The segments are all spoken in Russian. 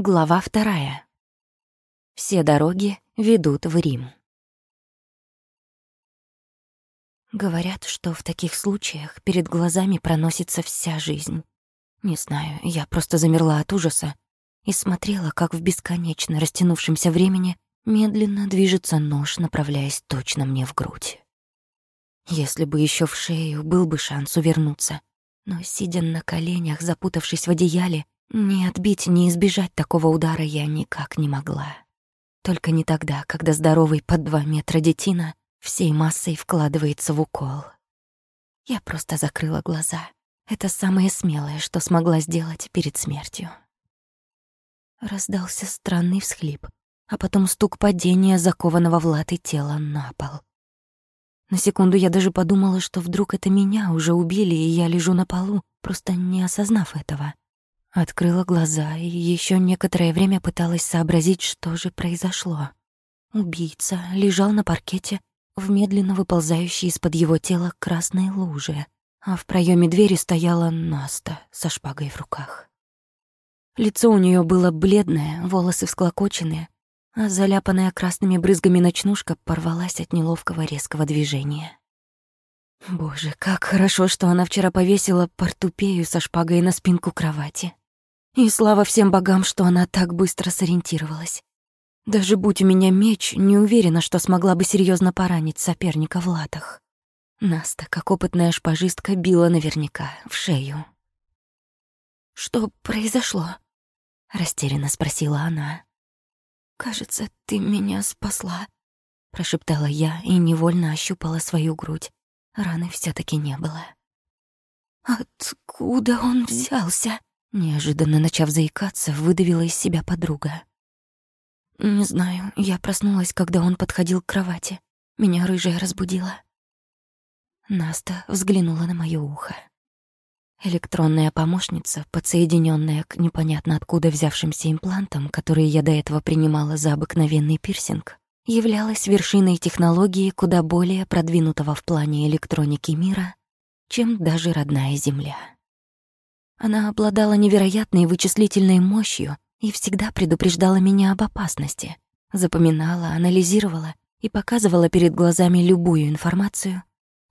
Глава вторая. Все дороги ведут в Рим. Говорят, что в таких случаях перед глазами проносится вся жизнь. Не знаю, я просто замерла от ужаса и смотрела, как в бесконечно растянувшемся времени медленно движется нож, направляясь точно мне в грудь. Если бы еще в шею был бы шанс увернуться, но, сидя на коленях, запутавшись в одеяле, ни отбить, ни избежать такого удара я никак не могла. Только не тогда, когда здоровый под два метра детина всей массой вкладывается в укол. Я просто закрыла глаза. Это самое смелое, что смогла сделать перед смертью. Раздался странный всхлип, а потом стук падения закованного в латы тела на пол. На секунду я даже подумала, что вдруг это меня уже убили, и я лежу на полу, просто не осознав этого. Открыла глаза и еще некоторое время пыталась сообразить, что же произошло. Убийца лежал на паркете в медленно выползающей из-под его тела красной луже, а в проеме двери стояла Наста со шпагой в руках. Лицо у нее было бледное, волосы всклокоченные, а заляпанная красными брызгами ночнушка порвалась от неловкого резкого движения. Боже, как хорошо, что она вчера повесила портупею со шпагой на спинку кровати. И слава всем богам, что она так быстро сориентировалась. Даже будь у меня меч, не уверена, что смогла бы серьезно поранить соперника в латах. Наста, как опытная шпажистка, била наверняка, в шею. «Что произошло?» — растерянно спросила она. «Кажется, ты меня спасла», — прошептала я и невольно ощупала свою грудь. Раны все таки не было. «Откуда он взялся?» Неожиданно начав заикаться, выдавила из себя подруга. «Не знаю, я проснулась, когда он подходил к кровати. Меня рыжая разбудила». Наста взглянула на моё ухо. Электронная помощница, подсоединенная к непонятно откуда взявшимся имплантам, которые я до этого принимала за обыкновенный пирсинг, являлась вершиной технологии куда более продвинутого в плане электроники мира, чем даже родная Земля. Она обладала невероятной вычислительной мощью и всегда предупреждала меня об опасности, запоминала, анализировала и показывала перед глазами любую информацию,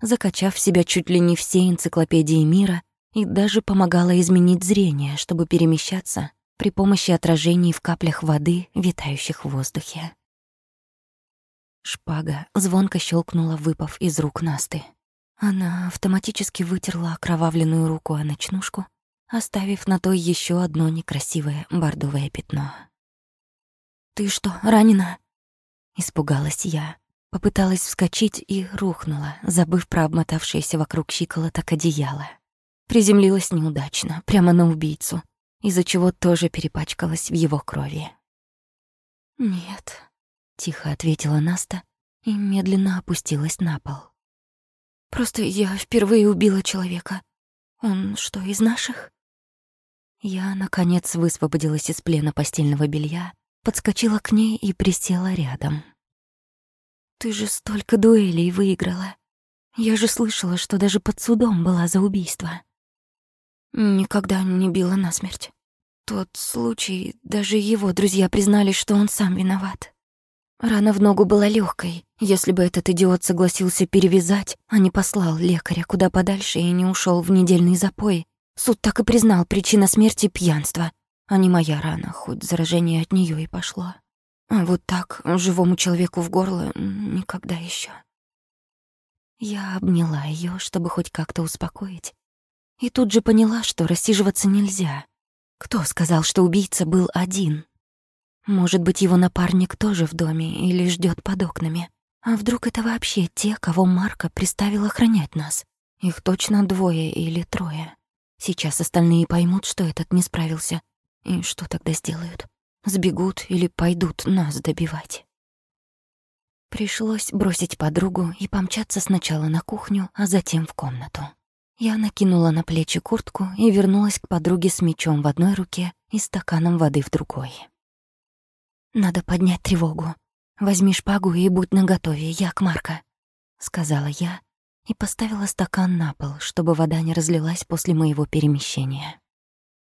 закачав в себя чуть ли не все энциклопедии мира и даже помогала изменить зрение, чтобы перемещаться при помощи отражений в каплях воды, витающих в воздухе. Шпага звонко щелкнула, выпав из рук Насты. Она автоматически вытерла окровавленную руку о ночнушку оставив на той еще одно некрасивое бордовое пятно. «Ты что, ранена?» Испугалась я. Попыталась вскочить и рухнула, забыв про обмотавшееся вокруг щиколоток одеяло. Приземлилась неудачно, прямо на убийцу, из-за чего тоже перепачкалась в его крови. «Нет», — тихо ответила Наста и медленно опустилась на пол. «Просто я впервые убила человека. Он что, из наших?» Я, наконец, высвободилась из плена постельного белья, подскочила к ней и присела рядом. «Ты же столько дуэлей выиграла. Я же слышала, что даже под судом была за убийство». «Никогда не била насмерть. Тот случай, даже его друзья признали, что он сам виноват. Рана в ногу была легкой. Если бы этот идиот согласился перевязать, а не послал лекаря куда подальше и не ушел в недельный запой, Суд так и признал причина смерти пьянства, а не моя рана, хоть заражение от нее и пошло. А вот так, живому человеку в горло, никогда еще. Я обняла ее, чтобы хоть как-то успокоить. И тут же поняла, что рассиживаться нельзя. Кто сказал, что убийца был один? Может быть, его напарник тоже в доме или ждет под окнами? А вдруг это вообще те, кого Марка приставил охранять нас? Их точно двое или трое. Сейчас остальные поймут, что этот не справился. И что тогда сделают? Сбегут или пойдут нас добивать? Пришлось бросить подругу и помчаться сначала на кухню, а затем в комнату. Я накинула на плечи куртку и вернулась к подруге с мечом в одной руке и стаканом воды в другой. «Надо поднять тревогу. Возьми шпагу и будь наготове, я к Марка», — сказала я и поставила стакан на пол, чтобы вода не разлилась после моего перемещения.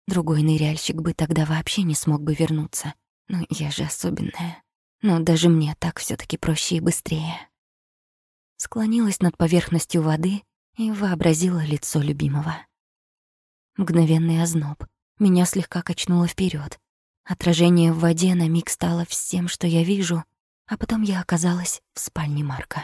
Другой ныряльщик бы тогда вообще не смог бы вернуться. Но я же особенная. Но даже мне так все таки проще и быстрее. Склонилась над поверхностью воды и вообразила лицо любимого. Мгновенный озноб. Меня слегка качнуло вперед. Отражение в воде на миг стало всем, что я вижу, а потом я оказалась в спальне Марка.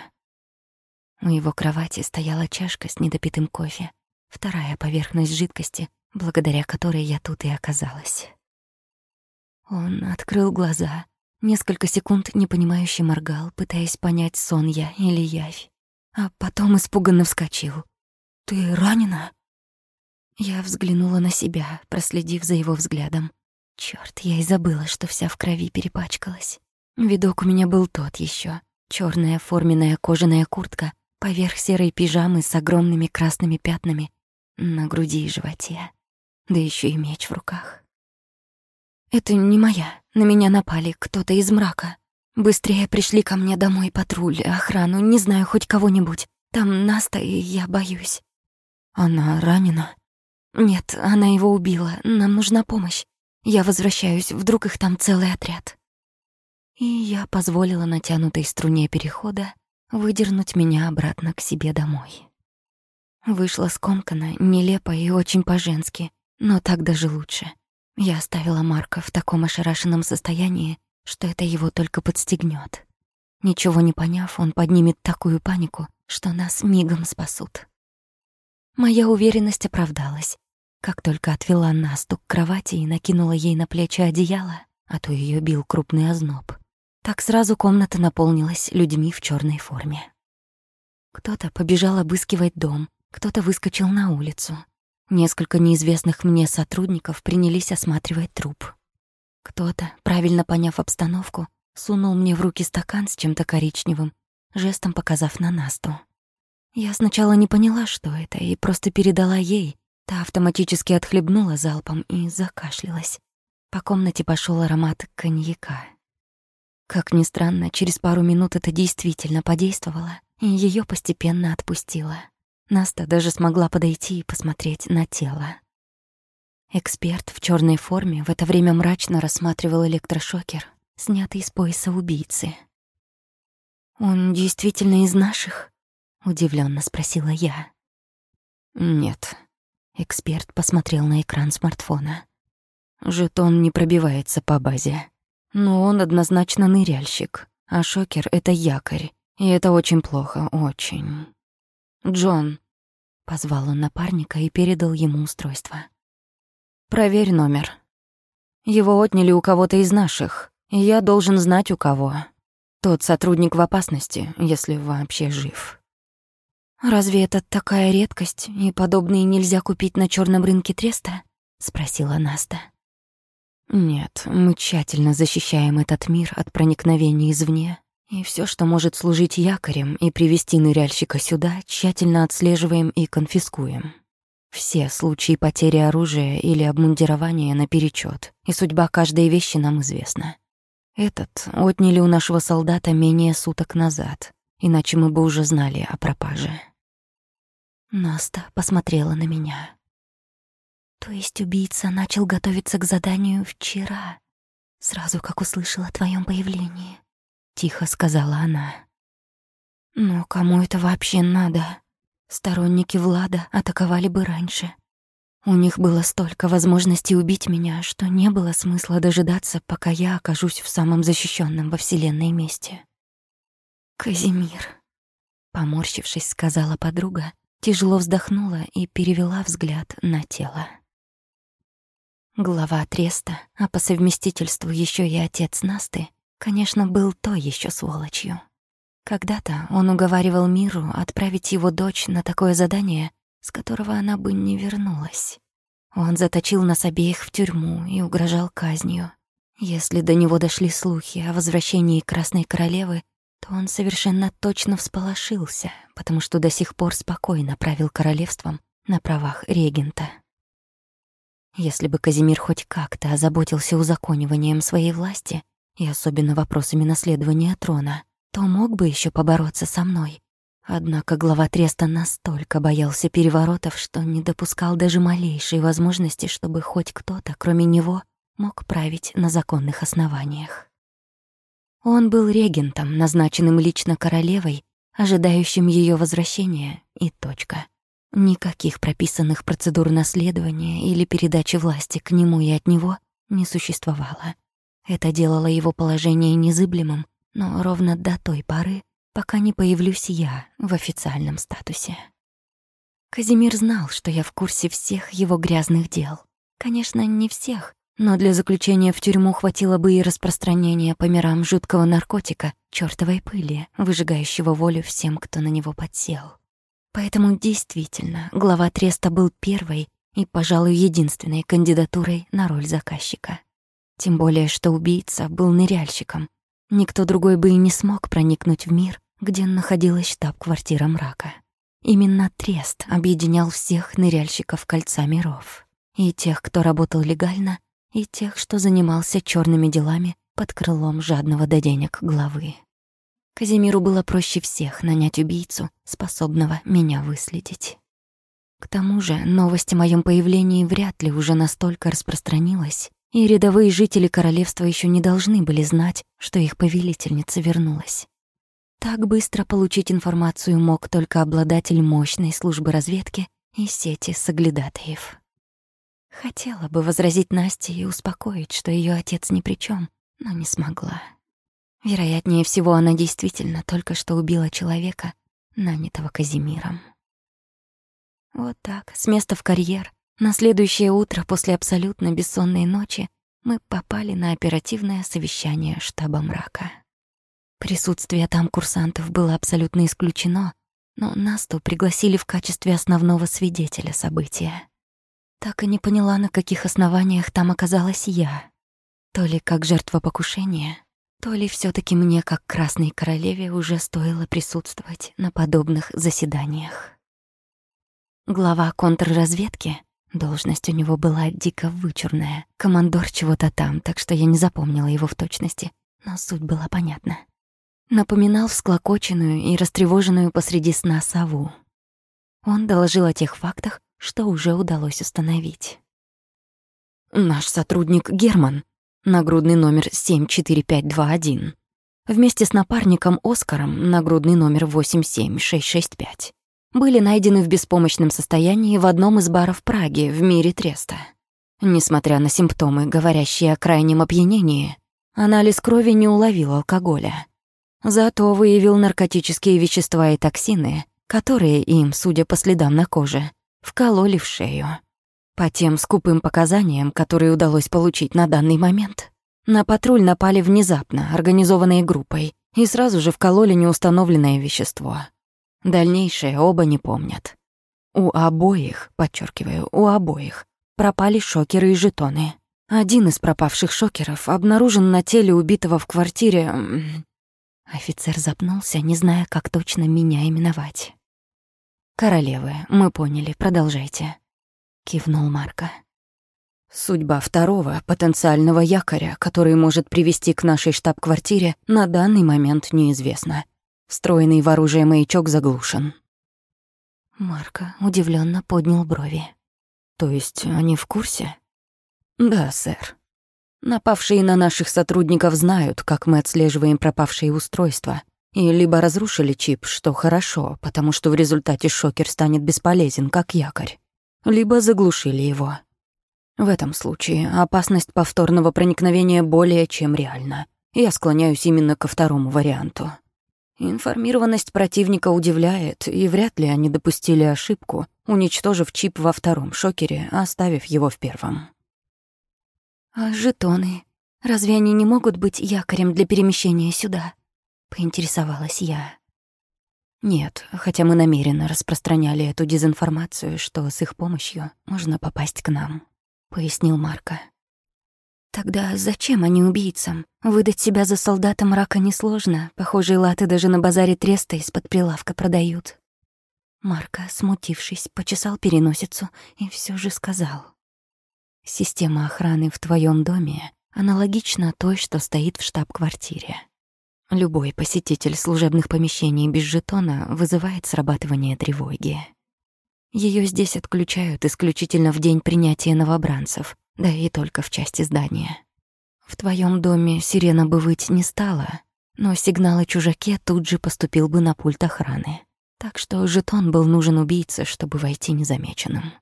У его кровати стояла чашка с недопитым кофе, вторая поверхность жидкости, благодаря которой я тут и оказалась. Он открыл глаза, несколько секунд непонимающе моргал, пытаясь понять, сон я или явь, а потом испуганно вскочил. «Ты ранена?» Я взглянула на себя, проследив за его взглядом. Чёрт, я и забыла, что вся в крови перепачкалась. Видок у меня был тот ещё. Чёрная форменная кожаная куртка поверх серой пижамы с огромными красными пятнами на груди и животе. Да ещё и меч в руках. Это не моя. На меня напали кто-то из мрака. Быстрее пришли ко мне домой патруль, охрану, не знаю, хоть кого-нибудь. Там Наста, и я боюсь. Она ранена? Нет, она его убила. Нам нужна помощь. Я возвращаюсь, вдруг их там целый отряд. И я позволила натянутой струне перехода выдернуть меня обратно к себе домой. Вышла скомканно, нелепо и очень по-женски, но так даже лучше. Я оставила Марка в таком ошарашенном состоянии, что это его только подстегнет. Ничего не поняв, он поднимет такую панику, что нас мигом спасут. Моя уверенность оправдалась. Как только отвела Насту к кровати и накинула ей на плечи одеяло, а то ее бил крупный озноб, так сразу комната наполнилась людьми в черной форме. Кто-то побежал обыскивать дом, кто-то выскочил на улицу. Несколько неизвестных мне сотрудников принялись осматривать труп. Кто-то, правильно поняв обстановку, сунул мне в руки стакан с чем-то коричневым, жестом показав на Насту. Я сначала не поняла, что это, и просто передала ей. Та автоматически отхлебнула залпом и закашлялась. По комнате пошел аромат коньяка. Как ни странно, через пару минут это действительно подействовало, и ее постепенно отпустило. Наста даже смогла подойти и посмотреть на тело. Эксперт в черной форме в это время мрачно рассматривал электрошокер, снятый с пояса убийцы. «Он действительно из наших?» удивленно спросила я. Нет. Эксперт посмотрел на экран смартфона. Жетон не пробивается по базе. Но он однозначно ныряльщик, а шокер — это якорь. И это очень плохо, очень. «Джон», — позвал он напарника и передал ему устройство. «Проверь номер. Его отняли у кого-то из наших, и я должен знать, у кого. Тот сотрудник в опасности, если вообще жив». «Разве это такая редкость, и подобные нельзя купить на черном рынке Треста?» — спросила Наста. «Нет, мы тщательно защищаем этот мир от проникновения извне, и все, что может служить якорем и привести ныряльщика сюда, тщательно отслеживаем и конфискуем. Все случаи потери оружия или обмундирования наперечет, и судьба каждой вещи нам известна. Этот отняли у нашего солдата менее суток назад, иначе мы бы уже знали о пропаже». Наста посмотрела на меня. То есть убийца начал готовиться к заданию вчера, сразу как услышала о твоем появлении, тихо сказала она. Но кому это вообще надо? Сторонники Влада атаковали бы раньше. У них было столько возможностей убить меня, что не было смысла дожидаться, пока я окажусь в самом защищенном во Вселенной месте. «Казимир», — поморщившись, сказала подруга тяжело вздохнула и перевела взгляд на тело. Глава Треста, а по совместительству еще и отец Насты, конечно, был то еще сволочью. Когда-то он уговаривал Миру отправить его дочь на такое задание, с которого она бы не вернулась. Он заточил нас обеих в тюрьму и угрожал казнью. Если до него дошли слухи о возвращении Красной Королевы, то он совершенно точно всполошился, потому что до сих пор спокойно правил королевством на правах регента. Если бы Казимир хоть как-то озаботился узакониванием своей власти и особенно вопросами наследования трона, то мог бы еще побороться со мной. Однако глава Треста настолько боялся переворотов, что не допускал даже малейшей возможности, чтобы хоть кто-то, кроме него, мог править на законных основаниях. Он был регентом, назначенным лично королевой, ожидающим ее возвращения, и точка. Никаких прописанных процедур наследования или передачи власти к нему и от него не существовало. Это делало его положение незыблемым, но ровно до той поры, пока не появлюсь я в официальном статусе. Казимир знал, что я в курсе всех его грязных дел. Конечно, не всех, но для заключения в тюрьму хватило бы и распространения по мирам жуткого наркотика, чёртовой пыли, выжигающего волю всем, кто на него подсел. Поэтому действительно, глава Треста был первой и, пожалуй, единственной кандидатурой на роль заказчика. Тем более, что убийца был ныряльщиком. Никто другой бы и не смог проникнуть в мир, где находилась штаб-квартира мрака. Именно Трест объединял всех ныряльщиков Кольца Миров. И тех, кто работал легально, и тех, что занимался черными делами под крылом жадного до денег главы. Казимиру было проще всех нанять убийцу, способного меня выследить. К тому же новость о моем появлении вряд ли уже настолько распространилась, и рядовые жители королевства еще не должны были знать, что их повелительница вернулась. Так быстро получить информацию мог только обладатель мощной службы разведки и сети соглядатаев. Хотела бы возразить Насте и успокоить, что ее отец ни при чем, но не смогла. Вероятнее всего, она действительно только что убила человека, нанятого Казимиром. Вот так, с места в карьер, на следующее утро после абсолютно бессонной ночи мы попали на оперативное совещание штаба мрака. Присутствие там курсантов было абсолютно исключено, но Насту пригласили в качестве основного свидетеля события. Так и не поняла, на каких основаниях там оказалась я. То ли как жертва покушения, то ли все таки мне, как Красной Королеве, уже стоило присутствовать на подобных заседаниях. Глава контрразведки, должность у него была дико вычурная, командор чего-то там, так что я не запомнила его в точности, но суть была понятна напоминал всклокоченную и растревоженную посреди сна сову. Он доложил о тех фактах, что уже удалось установить. Наш сотрудник Герман, нагрудный номер 74521, вместе с напарником Оскаром, нагрудный номер 87665, были найдены в беспомощном состоянии в одном из баров Праги в мире Треста. Несмотря на симптомы, говорящие о крайнем опьянении, анализ крови не уловил алкоголя. Зато выявил наркотические вещества и токсины, которые им, судя по следам на коже, вкололи в шею. По тем скупым показаниям, которые удалось получить на данный момент, на патруль напали внезапно, организованной группой, и сразу же вкололи неустановленное вещество. Дальнейшее оба не помнят. У обоих, подчеркиваю, у обоих, пропали шокеры и жетоны. Один из пропавших шокеров обнаружен на теле убитого в квартире Офицер запнулся, не зная, как точно меня именовать. «Королевы, мы поняли, продолжайте», — кивнул Марко. Судьба второго потенциального якоря, который может привести к нашей штаб-квартире, на данный момент неизвестна. Встроенный в оружие маячок заглушен. Марко удивленно поднял брови. То есть они в курсе? Да, сэр. Напавшие на наших сотрудников знают, как мы отслеживаем пропавшие устройства. И либо разрушили чип, что хорошо, потому что в результате шокер станет бесполезен, как якорь, либо заглушили его. В этом случае опасность повторного проникновения более чем реальна. Я склоняюсь именно ко второму варианту. Информированность противника удивляет, и вряд ли они допустили ошибку, уничтожив чип во втором шокере, оставив его в первом. «А жетоны? Разве они не могут быть якорем для перемещения сюда?» — поинтересовалась я. Нет, хотя мы намеренно распространяли эту дезинформацию, что с их помощью можно попасть к нам, пояснил Марко. Тогда зачем они убийцам? Выдать себя за солдата мрака несложно. Похожие латы даже на базаре Треста из-под прилавка продают. Марко, смутившись, почесал переносицу и все же сказал. Система охраны в твоем доме аналогична той, что стоит в штаб-квартире. Любой посетитель служебных помещений без жетона вызывает срабатывание тревоги. Ее здесь отключают исключительно в день принятия новобранцев, да и только в части здания. В твоем доме сирена бы выть не стала, но сигнал о чужаке тут же поступил бы на пульт охраны. Так что жетон был нужен убийце, чтобы войти незамеченным.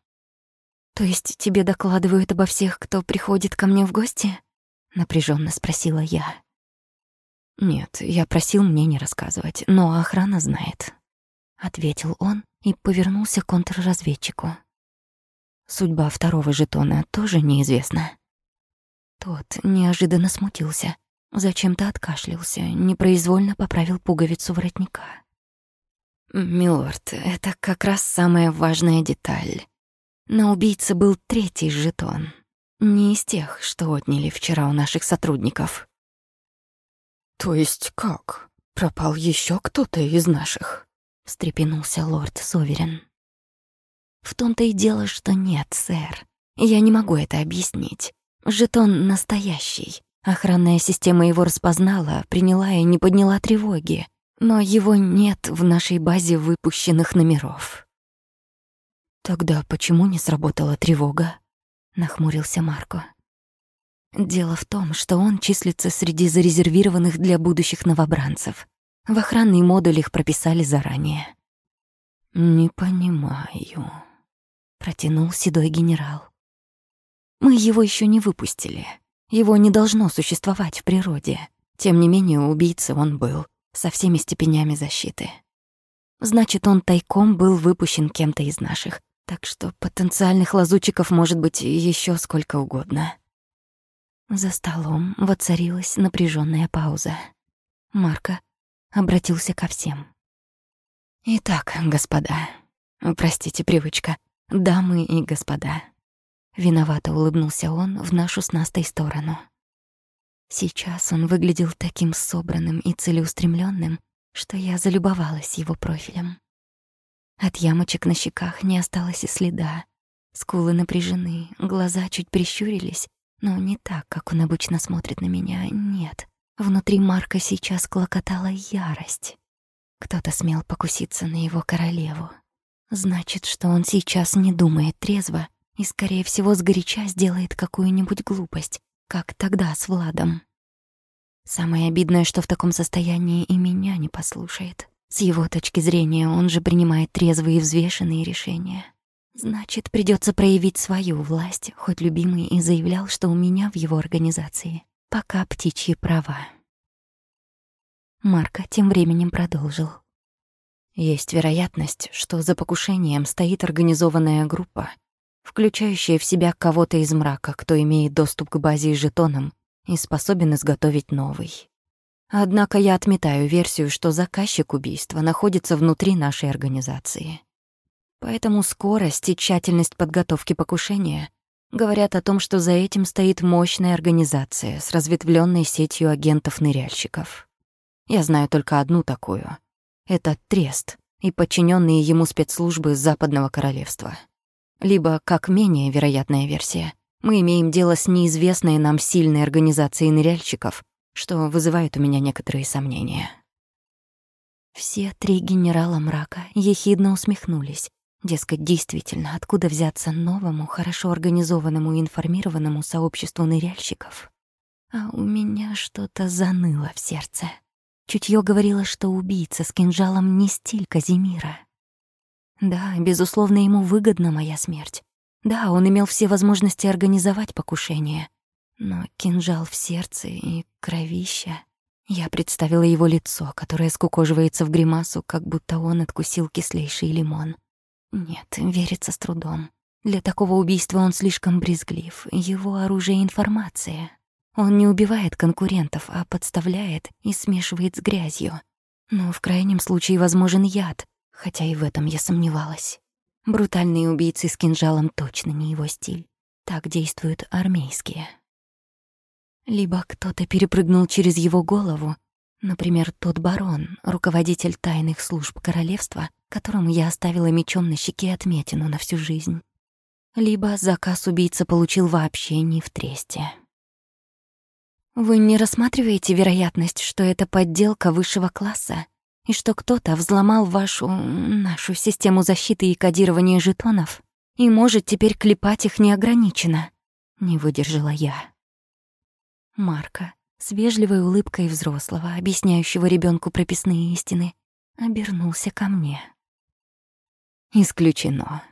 «То есть тебе докладывают обо всех, кто приходит ко мне в гости?» — напряженно спросила я. «Нет, я просил мне не рассказывать, но охрана знает», — ответил он и повернулся к контрразведчику. Судьба второго жетона тоже неизвестна. Тот неожиданно смутился, зачем-то откашлялся, непроизвольно поправил пуговицу воротника. «Милорд, это как раз самая важная деталь. На убийце был третий жетон, не из тех, что отняли вчера у наших сотрудников». «То есть как? Пропал еще кто-то из наших?» — встрепенулся лорд Соверен. «В том-то и дело, что нет, сэр. Я не могу это объяснить. Жетон настоящий. Охранная система его распознала, приняла и не подняла тревоги. Но его нет в нашей базе выпущенных номеров. «Тогда почему не сработала тревога?» — нахмурился Марко. «Дело в том, что он числится среди зарезервированных для будущих новобранцев. В охранный модуль их прописали заранее». «Не понимаю», — протянул седой генерал. Мы его еще не выпустили. Его не должно существовать в природе. Тем не менее, убийца он был, со всеми степенями защиты. Значит, он тайком был выпущен кем-то из наших, так что потенциальных лазутчиков может быть еще сколько угодно. За столом воцарилась напряженная пауза. Марко обратился ко всем. «Итак, господа, простите, привычка, дамы и господа, Виновато улыбнулся он в нашу с Настой сторону. Сейчас он выглядел таким собранным и целеустремленным, что я залюбовалась его профилем. От ямочек на щеках не осталось и следа. Скулы напряжены, глаза чуть прищурились, но не так, как он обычно смотрит на меня, нет. Внутри Марка сейчас клокотала ярость. Кто-то смел покуситься на его королеву. Значит, что он сейчас не думает трезво и, скорее всего, сгоряча сделает какую-нибудь глупость, как тогда с Владом. Самое обидное, что в таком состоянии и меня не послушает. С его точки зрения он же принимает трезвые и взвешенные решения. Значит, придется проявить свою власть, хоть любимый и заявлял, что у меня в его организации пока птичьи права. Марко тем временем продолжил. Есть вероятность, что за покушением стоит организованная группа, включающая в себя кого-то из мрака, кто имеет доступ к базе и жетонам и способен изготовить новый. Однако я отметаю версию, что заказчик убийства находится внутри нашей организации. Поэтому скорость и тщательность подготовки покушения говорят о том, что за этим стоит мощная организация с разветвленной сетью агентов-ныряльщиков. Я знаю только одну такую. Это Трест и подчиненные ему спецслужбы Западного Королевства. Либо, как менее вероятная версия, мы имеем дело с неизвестной нам сильной организацией ныряльщиков, что вызывает у меня некоторые сомнения. Все три генерала мрака ехидно усмехнулись. Дескать, действительно, откуда взяться новому, хорошо организованному и информированному сообществу ныряльщиков? А у меня что-то заныло в сердце. Чутье говорило, что убийца с кинжалом не стиль Казимира. Да, безусловно, ему выгодна моя смерть. Да, он имел все возможности организовать покушение. Но кинжал в сердце и кровища... Я представила его лицо, которое скукоживается в гримасу, как будто он откусил кислейший лимон. Нет, верится с трудом. Для такого убийства он слишком брезглив. Его оружие — информация. Он не убивает конкурентов, а подставляет и смешивает с грязью. Но в крайнем случае возможен яд, хотя и в этом я сомневалась. Брутальные убийцы с кинжалом точно не его стиль. Так действуют армейские. Либо кто-то перепрыгнул через его голову, например, тот барон, руководитель тайных служб королевства, которому я оставила мечом на щеке отметину на всю жизнь. Либо заказ убийца получил вообще не в тресте. Вы не рассматриваете вероятность, что это подделка высшего класса, и что кто-то взломал вашу... нашу систему защиты и кодирования жетонов и может теперь клепать их неограниченно?» Не выдержала я. Марка, с вежливой улыбкой взрослого, объясняющего ребенку прописные истины, обернулся ко мне. «Исключено.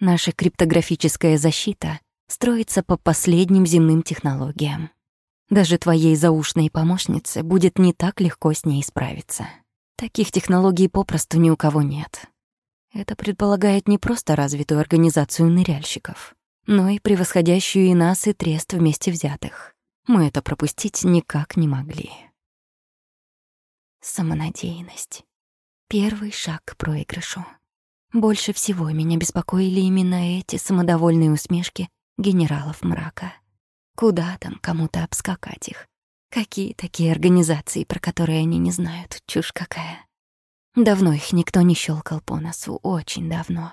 Наша криптографическая защита строится по последним земным технологиям. Даже твоей заушной помощнице будет не так легко с ней справиться. Таких технологий попросту ни у кого нет. Это предполагает не просто развитую организацию ныряльщиков, но и превосходящую и нас, и трест вместе взятых. Мы это пропустить никак не могли. Самонадеянность. Первый шаг к проигрышу. Больше всего меня беспокоили именно эти самодовольные усмешки генералов мрака. Куда там кому-то обскакать их? Какие такие организации, про которые они не знают? Чушь какая. Давно их никто не щелкал по носу, очень давно.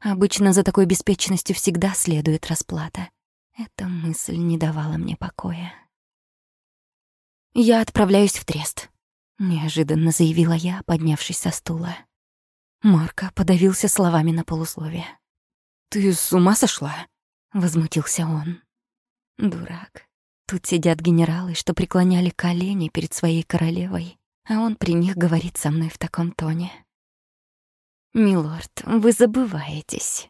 Обычно за такой беспечностью всегда следует расплата. Эта мысль не давала мне покоя. «Я отправляюсь в трест», — неожиданно заявила я, поднявшись со стула. Марка подавился словами на полусловие. «Ты с ума сошла?» — возмутился он. Дурак. Тут сидят генералы, что преклоняли колени перед своей королевой, а он при них говорит со мной в таком тоне. «Милорд, вы забываетесь».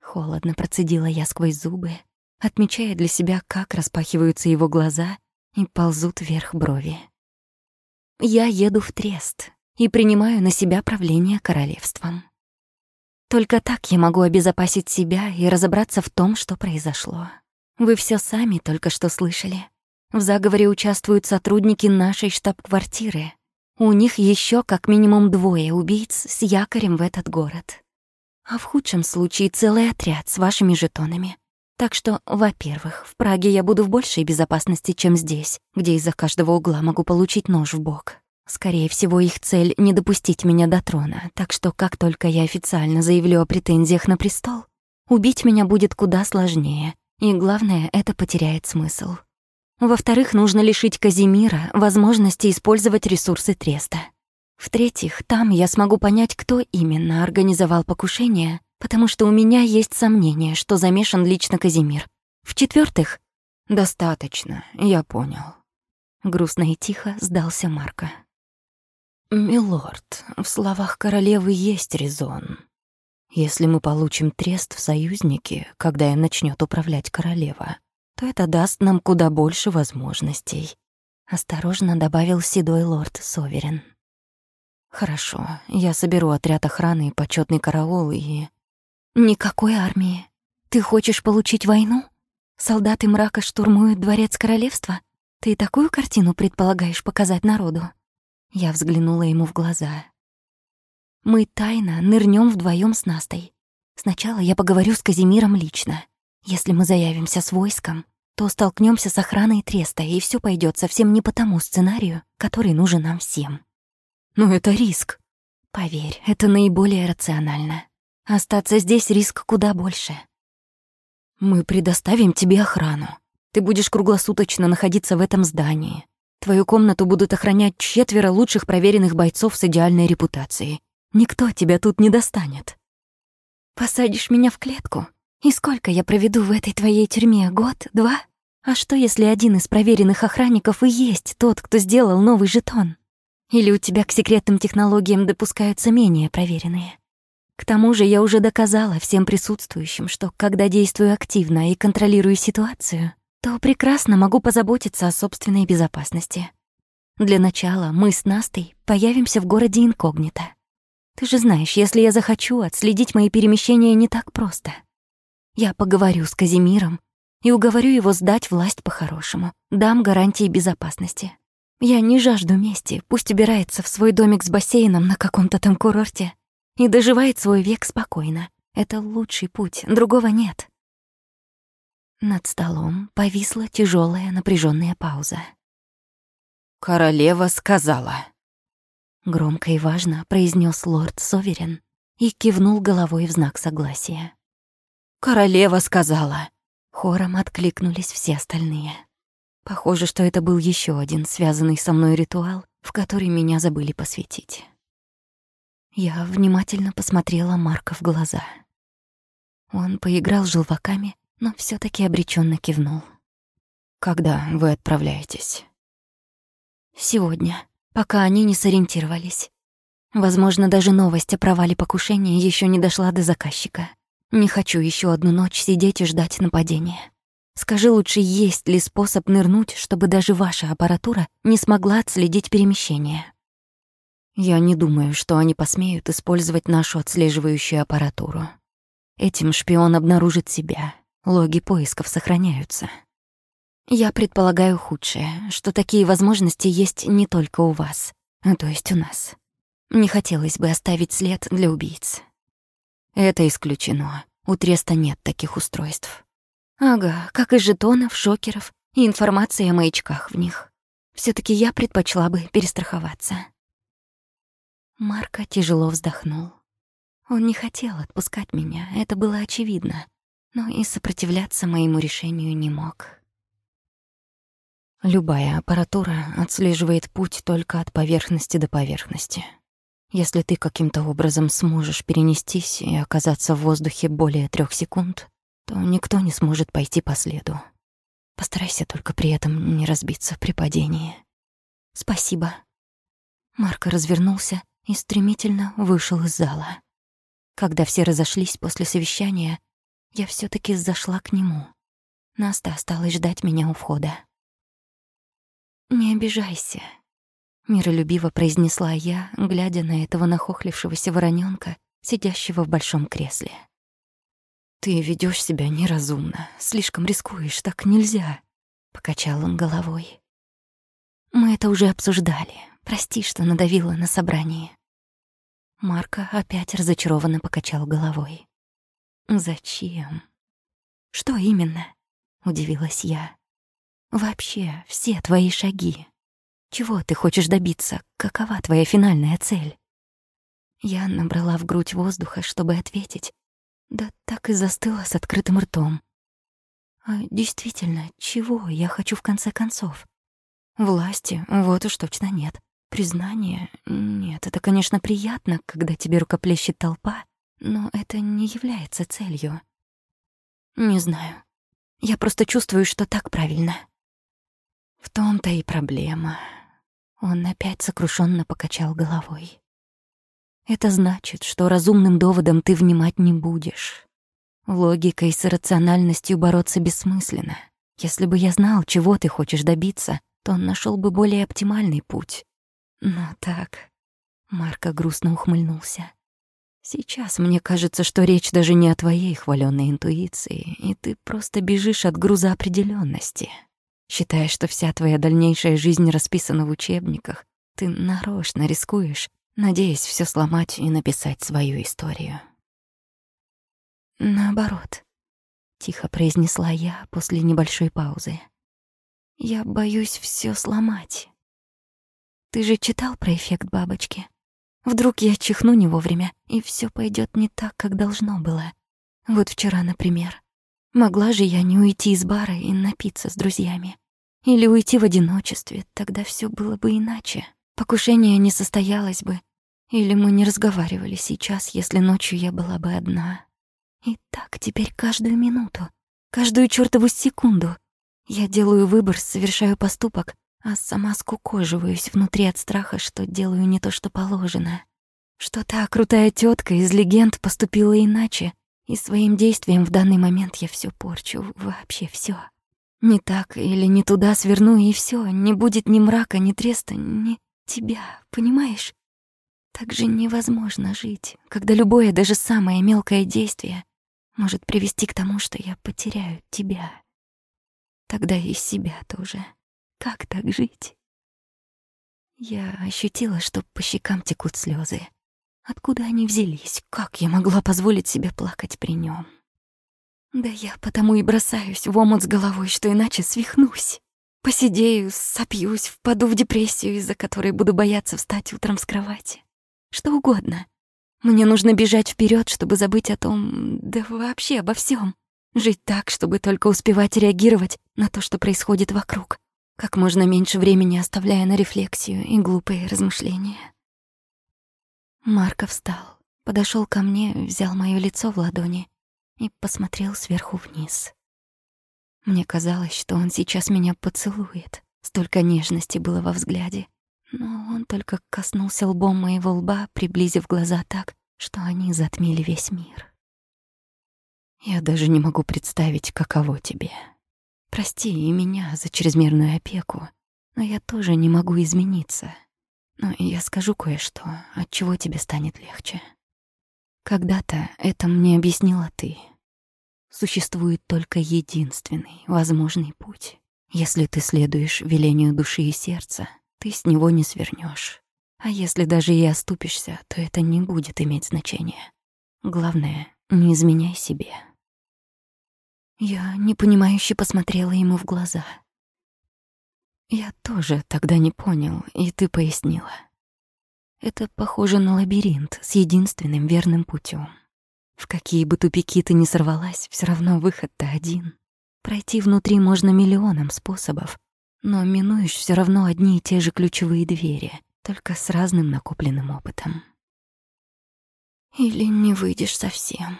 Холодно процедила я сквозь зубы, отмечая для себя, как распахиваются его глаза и ползут вверх брови. «Я еду в Трест и принимаю на себя правление королевством. Только так я могу обезопасить себя и разобраться в том, что произошло. Вы все сами только что слышали. В заговоре участвуют сотрудники нашей штаб-квартиры. У них еще как минимум двое убийц с якорем в этот город. А в худшем случае целый отряд с вашими жетонами. Так что, во-первых, в Праге я буду в большей безопасности, чем здесь, где из-за каждого угла могу получить нож в бок. Скорее всего, их цель — не допустить меня до трона, так что как только я официально заявлю о претензиях на престол, убить меня будет куда сложнее, и главное, это потеряет смысл. Во-вторых, нужно лишить Казимира возможности использовать ресурсы Треста. В-третьих, там я смогу понять, кто именно организовал покушение, потому что у меня есть сомнение, что замешан лично Казимир. В-четвертых, «Достаточно, я понял». Грустно и тихо сдался Марко. «Милорд, в словах королевы есть резон. Если мы получим трест в союзники, когда им начнет управлять королева, то это даст нам куда больше возможностей», — осторожно добавил седой лорд Соверен. «Хорошо, я соберу отряд охраны и почетный караул и...» «Никакой армии. Ты хочешь получить войну? Солдаты мрака штурмуют дворец королевства? Ты такую картину предполагаешь показать народу?» Я взглянула ему в глаза. «Мы тайно нырнем вдвоем с Настой. Сначала я поговорю с Казимиром лично. Если мы заявимся с войском, то столкнемся с охраной Треста, и все пойдет совсем не по тому сценарию, который нужен нам всем. Но это риск. Поверь, это наиболее рационально. Остаться здесь риск куда больше. Мы предоставим тебе охрану. Ты будешь круглосуточно находиться в этом здании. Твою комнату будут охранять четверо лучших проверенных бойцов с идеальной репутацией. Никто тебя тут не достанет. Посадишь меня в клетку? И сколько я проведу в этой твоей тюрьме? Год? Два? А что, если один из проверенных охранников и есть тот, кто сделал новый жетон? Или у тебя к секретным технологиям допускаются менее проверенные? К тому же я уже доказала всем присутствующим, что когда действую активно и контролирую ситуацию, то прекрасно могу позаботиться о собственной безопасности. Для начала мы с Настой появимся в городе инкогнито. Ты же знаешь, если я захочу, отследить мои перемещения не так просто. Я поговорю с Казимиром и уговорю его сдать власть по-хорошему. Дам гарантии безопасности. Я не жажду мести, пусть убирается в свой домик с бассейном на каком-то там курорте и доживает свой век спокойно. Это лучший путь, другого нет. Над столом повисла тяжелая напряженная пауза. «Королева сказала», — громко и важно произнес лорд Соверен и кивнул головой в знак согласия. Королева сказала. Хором откликнулись все остальные. Похоже, что это был еще один связанный со мной ритуал, в который меня забыли посвятить. Я внимательно посмотрела Марка в глаза. Он поиграл желваками, но все таки обреченно кивнул. «Когда вы отправляетесь?» «Сегодня, пока они не сориентировались. Возможно, даже новость о провале покушения еще не дошла до заказчика. Не хочу еще одну ночь сидеть и ждать нападения. Скажи лучше, есть ли способ нырнуть, чтобы даже ваша аппаратура не смогла отследить перемещение? Я не думаю, что они посмеют использовать нашу отслеживающую аппаратуру. Этим шпион обнаружит себя. Логи поисков сохраняются. Я предполагаю худшее, что такие возможности есть не только у вас, а то есть у нас. Не хотелось бы оставить след для убийц. Это исключено. У Треста нет таких устройств. Ага, как и жетонов, шокеров и информации о маячках в них. все таки я предпочла бы перестраховаться. Марко тяжело вздохнул. Он не хотел отпускать меня, это было очевидно, но и сопротивляться моему решению не мог. Любая аппаратура отслеживает путь только от поверхности до поверхности. Если ты каким-то образом сможешь перенестись и оказаться в воздухе более трех секунд, то никто не сможет пойти по следу. Постарайся только при этом не разбиться при падении. Спасибо. Марко развернулся и стремительно вышел из зала. Когда все разошлись после совещания, я все таки зашла к нему. Наста осталась ждать меня у входа. «Не обижайся», — миролюбиво произнесла я, глядя на этого нахохлившегося воронёнка, сидящего в большом кресле. «Ты ведёшь себя неразумно, слишком рискуешь, так нельзя», — покачал он головой. «Мы это уже обсуждали. Прости, что надавила на собрании». Марка опять разочарованно покачал головой. «Зачем?» «Что именно?» — удивилась я. Вообще, все твои шаги. Чего ты хочешь добиться? Какова твоя финальная цель? Я набрала в грудь воздуха, чтобы ответить, да так и застыла с открытым ртом. А действительно, чего я хочу в конце концов? Власти вот уж точно нет. Признание нет, это, конечно, приятно, когда тебе рукоплещет толпа, но это не является целью. Не знаю. Я просто чувствую, что так правильно. В том-то и проблема. Он опять сокрушенно покачал головой. Это значит, что разумным доводом ты внимать не будешь. Логикой с рациональностью бороться бессмысленно. Если бы я знал, чего ты хочешь добиться, то он нашел бы более оптимальный путь. Но так... Марко грустно ухмыльнулся. Сейчас мне кажется, что речь даже не о твоей хваленной интуиции, и ты просто бежишь от груза определенности считая, что вся твоя дальнейшая жизнь расписана в учебниках, ты нарочно рискуешь, надеясь все сломать и написать свою историю. Наоборот, тихо произнесла я после небольшой паузы. Я боюсь все сломать. Ты же читал про эффект бабочки? Вдруг я чихну не вовремя, и все пойдет не так, как должно было. Вот вчера, например. Могла же я не уйти из бара и напиться с друзьями. Или уйти в одиночестве, тогда все было бы иначе. Покушение не состоялось бы. Или мы не разговаривали сейчас, если ночью я была бы одна. И так теперь каждую минуту, каждую чёртову секунду я делаю выбор, совершаю поступок, а сама скукоживаюсь внутри от страха, что делаю не то, что положено. Что та крутая тетка из легенд поступила иначе, и своим действием в данный момент я все порчу, вообще все. Не так или не туда сверну, и все, не будет ни мрака, ни треста, ни тебя, понимаешь? Так же невозможно жить, когда любое, даже самое мелкое действие может привести к тому, что я потеряю тебя. Тогда и себя тоже. Как так жить? Я ощутила, что по щекам текут слезы. Откуда они взялись? Как я могла позволить себе плакать при нем? Да я потому и бросаюсь в омут с головой, что иначе свихнусь. Посидею, сопьюсь, впаду в депрессию, из-за которой буду бояться встать утром с кровати. Что угодно. Мне нужно бежать вперед, чтобы забыть о том, да вообще обо всем. Жить так, чтобы только успевать реагировать на то, что происходит вокруг. Как можно меньше времени оставляя на рефлексию и глупые размышления. Марко встал, подошел ко мне, взял моё лицо в ладони и посмотрел сверху вниз. Мне казалось, что он сейчас меня поцелует. Столько нежности было во взгляде. Но он только коснулся лбом моего лба, приблизив глаза так, что они затмили весь мир. Я даже не могу представить, каково тебе. Прости и меня за чрезмерную опеку, но я тоже не могу измениться. Но я скажу кое-что, от чего тебе станет легче. Когда-то это мне объяснила ты. Существует только единственный возможный путь. Если ты следуешь велению души и сердца, ты с него не свернешь. А если даже и оступишься, то это не будет иметь значения. Главное, не изменяй себе. Я непонимающе посмотрела ему в глаза. Я тоже тогда не понял, и ты пояснила. Это похоже на лабиринт с единственным верным путем. В какие бы тупики ты ни сорвалась, все равно выход-то один. Пройти внутри можно миллионом способов, но минуешь все равно одни и те же ключевые двери, только с разным накопленным опытом. Или не выйдешь совсем.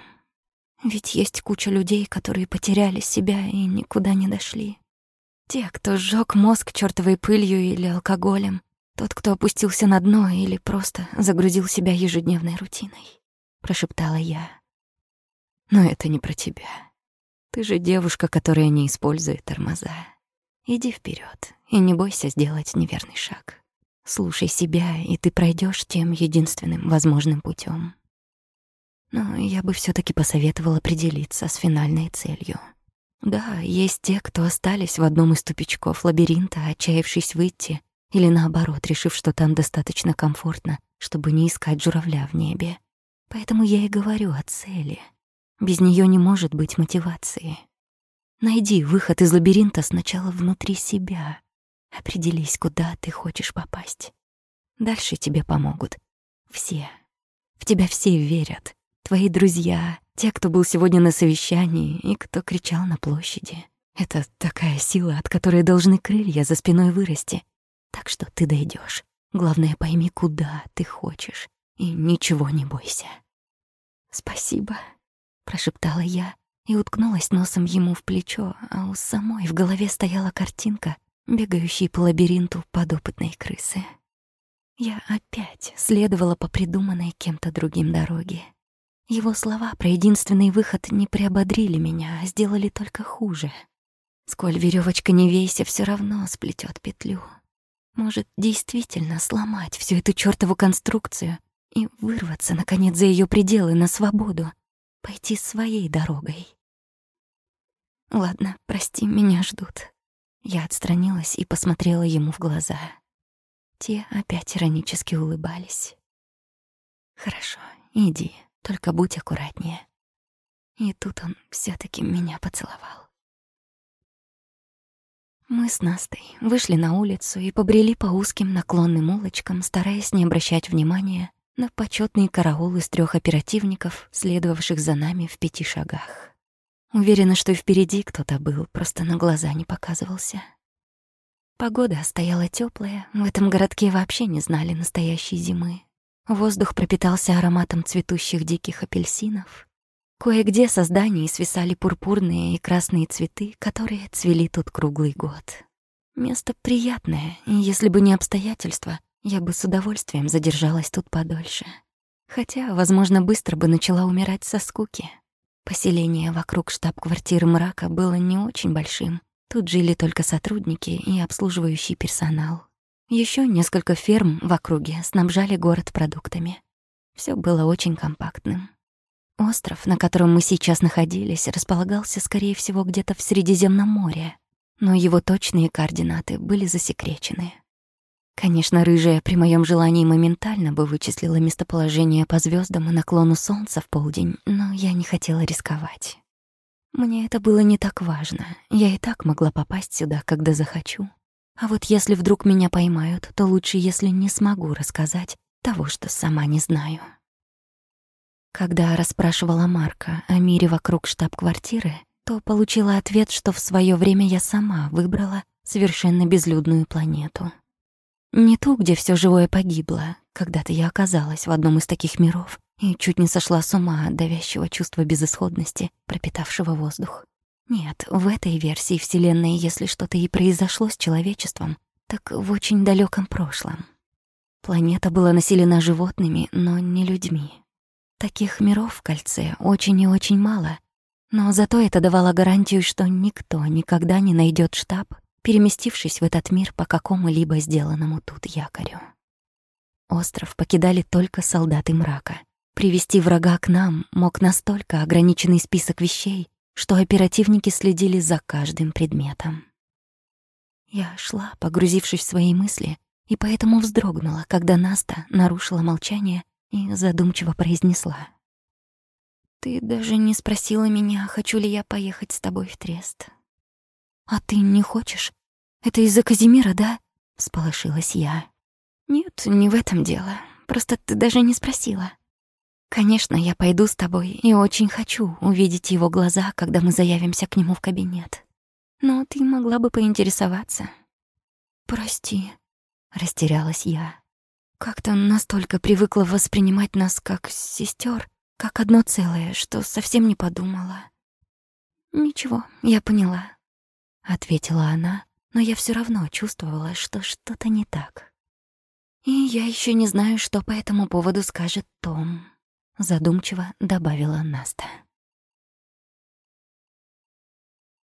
Ведь есть куча людей, которые потеряли себя и никуда не дошли. Те, кто сжёг мозг чёртовой пылью или алкоголем, тот, кто опустился на дно или просто загрузил себя ежедневной рутиной, прошептала я. Но это не про тебя. Ты же девушка, которая не использует тормоза. Иди вперед и не бойся сделать неверный шаг. Слушай себя, и ты пройдешь тем единственным возможным путем. Но я бы все таки посоветовала определиться с финальной целью. Да, есть те, кто остались в одном из тупичков лабиринта, отчаявшись выйти или наоборот, решив, что там достаточно комфортно, чтобы не искать журавля в небе. Поэтому я и говорю о цели. Без нее не может быть мотивации. Найди выход из лабиринта сначала внутри себя. Определись, куда ты хочешь попасть. Дальше тебе помогут. Все. В тебя все верят. Твои друзья, те, кто был сегодня на совещании и кто кричал на площади. Это такая сила, от которой должны крылья за спиной вырасти. Так что ты дойдешь. Главное, пойми, куда ты хочешь, и ничего не бойся. «Спасибо», — прошептала я и уткнулась носом ему в плечо, а у самой в голове стояла картинка, бегающей по лабиринту подопытной крысы. Я опять следовала по придуманной кем-то другим дороге. Его слова про единственный выход не приободрили меня, а сделали только хуже. Сколь веревочка не вейся, все равно сплетет петлю. Может, действительно сломать всю эту чёртову конструкцию и вырваться, наконец, за её пределы на свободу, пойти своей дорогой. Ладно, прости, меня ждут. Я отстранилась и посмотрела ему в глаза. Те опять иронически улыбались. Хорошо, иди, только будь аккуратнее. И тут он всё таки меня поцеловал. Мы с Настой вышли на улицу и побрели по узким наклонным улочкам, стараясь не обращать внимания на почетный караул из трех оперативников, следовавших за нами в пяти шагах. Уверена, что впереди кто-то был, просто на глаза не показывался. Погода стояла теплая, в этом городке вообще не знали настоящей зимы. Воздух пропитался ароматом цветущих диких апельсинов, Кое-где со зданий свисали пурпурные и красные цветы, которые цвели тут круглый год. Место приятное, и если бы не обстоятельства, я бы с удовольствием задержалась тут подольше. Хотя, возможно, быстро бы начала умирать со скуки. Поселение вокруг штаб-квартиры мрака было не очень большим. Тут жили только сотрудники и обслуживающий персонал. Еще несколько ферм в округе снабжали город продуктами. Все было очень компактным. Остров, на котором мы сейчас находились, располагался, скорее всего, где-то в Средиземном море, но его точные координаты были засекречены. Конечно, рыжая при моем желании моментально бы вычислила местоположение по звездам и наклону солнца в полдень, но я не хотела рисковать. Мне это было не так важно. Я и так могла попасть сюда, когда захочу. А вот если вдруг меня поймают, то лучше, если не смогу рассказать того, что сама не знаю. Когда расспрашивала Марка о мире вокруг штаб-квартиры, то получила ответ, что в свое время я сама выбрала совершенно безлюдную планету. Не ту, где все живое погибло. Когда-то я оказалась в одном из таких миров и чуть не сошла с ума от давящего чувства безысходности, пропитавшего воздух. Нет, в этой версии Вселенной, если что-то и произошло с человечеством, так в очень далеком прошлом. Планета была населена животными, но не людьми. Таких миров в кольце очень и очень мало, но зато это давало гарантию, что никто никогда не найдет штаб, переместившись в этот мир по какому-либо сделанному тут якорю. Остров покидали только солдаты мрака. Привести врага к нам мог настолько ограниченный список вещей, что оперативники следили за каждым предметом. Я шла, погрузившись в свои мысли, и поэтому вздрогнула, когда Наста нарушила молчание и задумчиво произнесла. «Ты даже не спросила меня, хочу ли я поехать с тобой в Трест». «А ты не хочешь? Это из-за Казимира, да?» — всполошилась я. «Нет, не в этом дело. Просто ты даже не спросила. Конечно, я пойду с тобой и очень хочу увидеть его глаза, когда мы заявимся к нему в кабинет. Но ты могла бы поинтересоваться». «Прости», — растерялась я. Как-то настолько привыкла воспринимать нас как сестер, как одно целое, что совсем не подумала. «Ничего, я поняла», — ответила она, но я все равно чувствовала, что что-то не так. «И я еще не знаю, что по этому поводу скажет Том», — задумчиво добавила Наста.